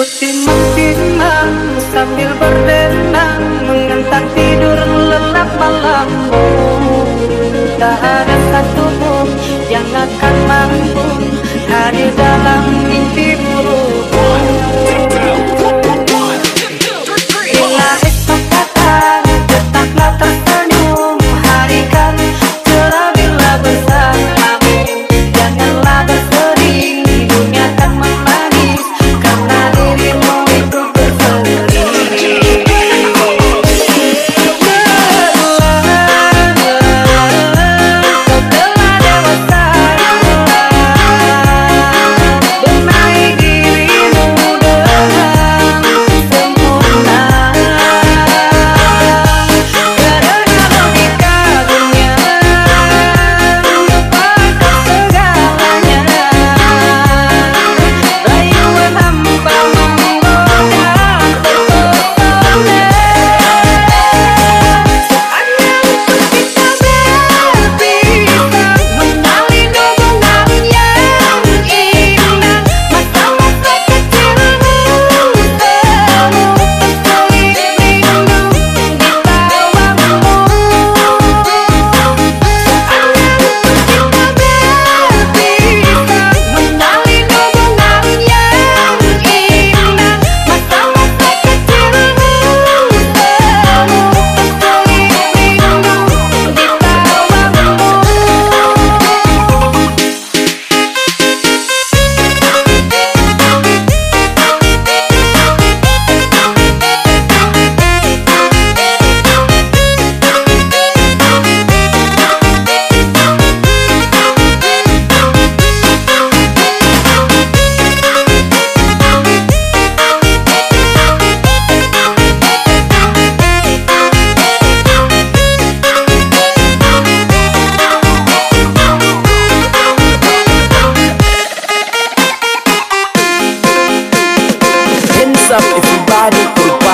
Kusimang-simang sambil berdenang Mengenang tidur lelap malammu Tak ada satupun yang akan mampu hadir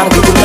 I'll